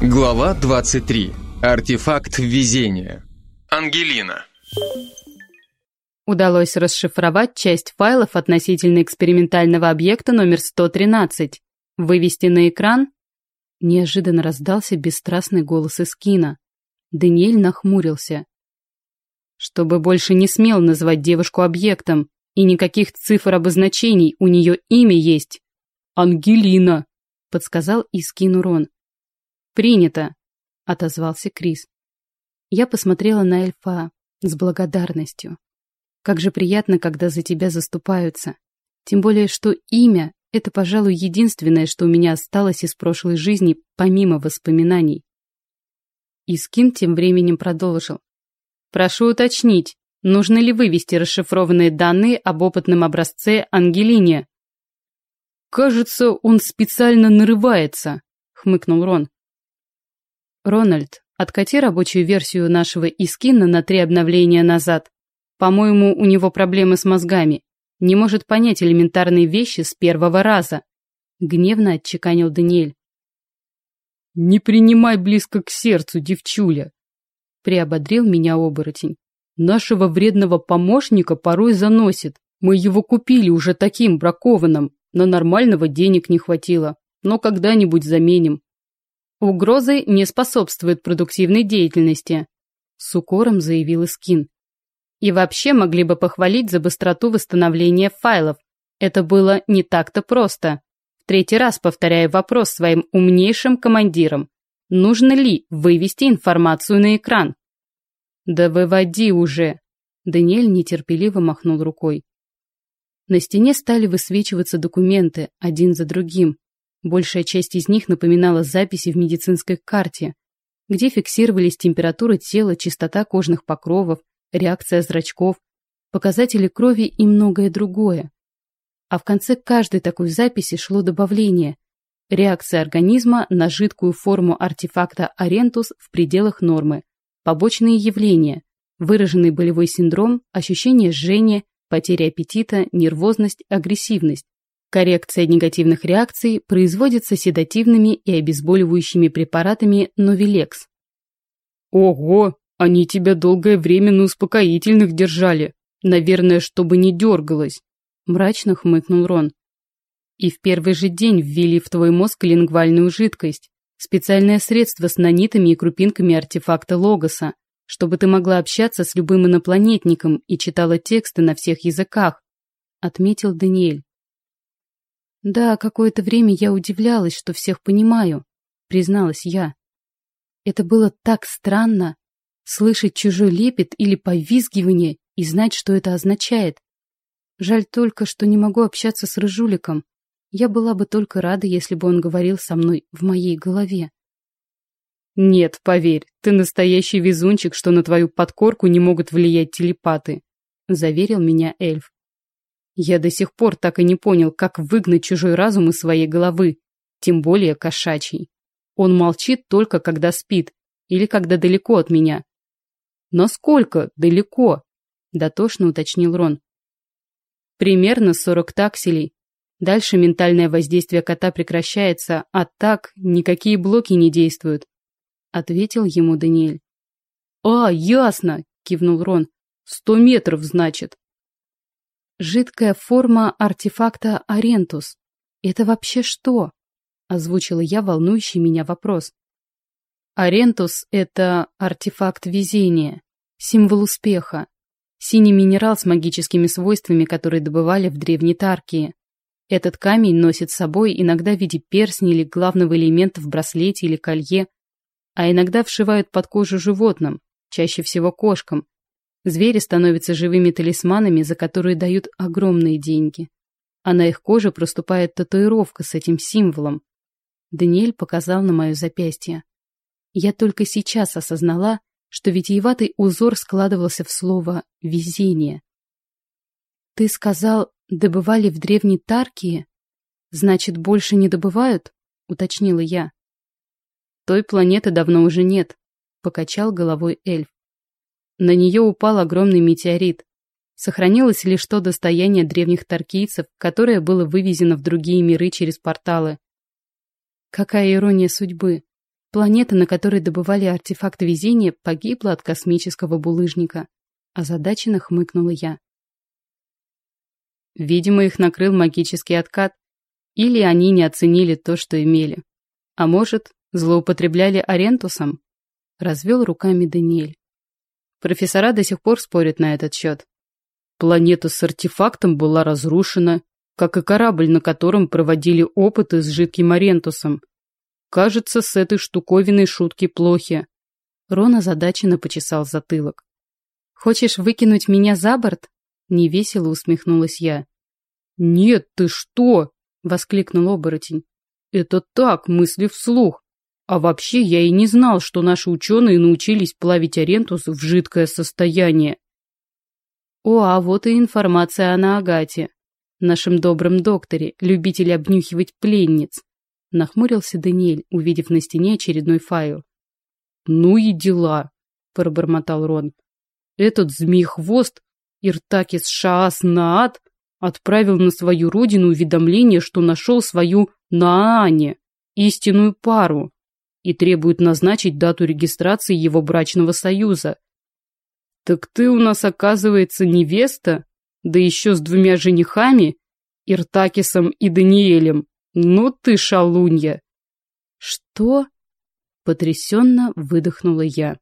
Глава 23. Артефакт везения. Ангелина. Удалось расшифровать часть файлов относительно экспериментального объекта номер 113. Вывести на экран? Неожиданно раздался бесстрастный голос из кино. Даниэль нахмурился. Чтобы больше не смел называть девушку объектом, и никаких цифр обозначений, у нее имя есть. Ангелина, подсказал Искин Урон. «Принято», — отозвался Крис. Я посмотрела на эльфа с благодарностью. Как же приятно, когда за тебя заступаются. Тем более, что имя — это, пожалуй, единственное, что у меня осталось из прошлой жизни, помимо воспоминаний. Искин тем временем продолжил. «Прошу уточнить, нужно ли вывести расшифрованные данные об опытном образце Ангелине?» «Кажется, он специально нарывается», — хмыкнул Рон. Рональд, откати рабочую версию нашего Искина на три обновления назад. По-моему, у него проблемы с мозгами. Не может понять элементарные вещи с первого раза. Гневно отчеканил Даниэль. «Не принимай близко к сердцу, девчуля!» Приободрил меня оборотень. «Нашего вредного помощника порой заносит. Мы его купили уже таким бракованным. На нормального денег не хватило. Но когда-нибудь заменим. Угрозы не способствуют продуктивной деятельности, с укором заявил Искин. И вообще могли бы похвалить за быстроту восстановления файлов. Это было не так-то просто. В третий раз повторяю вопрос своим умнейшим командирам. Нужно ли вывести информацию на экран? Да выводи уже. Даниэль нетерпеливо махнул рукой. На стене стали высвечиваться документы, один за другим. Большая часть из них напоминала записи в медицинской карте, где фиксировались температура тела, частота кожных покровов, реакция зрачков, показатели крови и многое другое. А в конце каждой такой записи шло добавление – реакция организма на жидкую форму артефакта Арентус в пределах нормы, побочные явления, выраженный болевой синдром, ощущение жжения, потеря аппетита, нервозность, агрессивность, Коррекция негативных реакций производится седативными и обезболивающими препаратами Новилекс. «Ого, они тебя долгое время на успокоительных держали. Наверное, чтобы не дергалось», – мрачно хмыкнул Рон. «И в первый же день ввели в твой мозг лингвальную жидкость, специальное средство с нанитами и крупинками артефакта Логоса, чтобы ты могла общаться с любым инопланетником и читала тексты на всех языках», – отметил Даниэль. Да, какое-то время я удивлялась, что всех понимаю, призналась я. Это было так странно, слышать чужой лепет или повизгивание и знать, что это означает. Жаль только, что не могу общаться с Рыжуликом. Я была бы только рада, если бы он говорил со мной в моей голове. Нет, поверь, ты настоящий везунчик, что на твою подкорку не могут влиять телепаты, заверил меня эльф. Я до сих пор так и не понял, как выгнать чужой разум из своей головы, тем более кошачий. Он молчит только, когда спит или когда далеко от меня. Насколько далеко? Дотошно уточнил Рон. Примерно сорок такселей. Дальше ментальное воздействие кота прекращается, а так никакие блоки не действуют. Ответил ему Даниэль. А, ясно, кивнул Рон. Сто метров, значит. Жидкая форма артефакта Арентус. Это вообще что? Озвучила я волнующий меня вопрос. Арентус — это артефакт везения, символ успеха, синий минерал с магическими свойствами, которые добывали в Древней Таркии. Этот камень носит с собой иногда в виде перстня или главного элемента в браслете или колье, а иногда вшивают под кожу животным, чаще всего кошкам, Звери становятся живыми талисманами, за которые дают огромные деньги. А на их коже проступает татуировка с этим символом. Даниэль показал на мое запястье. Я только сейчас осознала, что витиеватый узор складывался в слово «везение». «Ты сказал, добывали в древней Таркии? Значит, больше не добывают?» — уточнила я. «Той планеты давно уже нет», — покачал головой эльф. На нее упал огромный метеорит. Сохранилось лишь то достояние древних таркийцев, которое было вывезено в другие миры через порталы. Какая ирония судьбы. Планета, на которой добывали артефакт везения, погибла от космического булыжника. Озадаченно хмыкнула я. Видимо, их накрыл магический откат, или они не оценили то, что имели. А может, злоупотребляли Арентусом? Развел руками Даниэль. Профессора до сих пор спорят на этот счет. Планета с артефактом была разрушена, как и корабль, на котором проводили опыты с жидким Арентусом. Кажется, с этой штуковиной шутки плохи. Рон озадаченно почесал затылок. «Хочешь выкинуть меня за борт?» Невесело усмехнулась я. «Нет, ты что?» — воскликнул оборотень. «Это так, мысли вслух. А вообще я и не знал, что наши ученые научились плавить арентус в жидкое состояние». О, а вот и информация о Наагате, нашем добром докторе, любителе обнюхивать пленниц. Нахмурился Даниэль, увидев на стене очередной файл. «Ну и дела», — пробормотал Рон. «Этот змей-хвост Иртакис Шаас Наат отправил на свою родину уведомление, что нашел свою Наане, истинную пару, и требует назначить дату регистрации его брачного союза. Так ты у нас, оказывается, невеста, да еще с двумя женихами, Иртакисом и Даниэлем. Ну ты шалунья. Что? Потрясенно выдохнула я.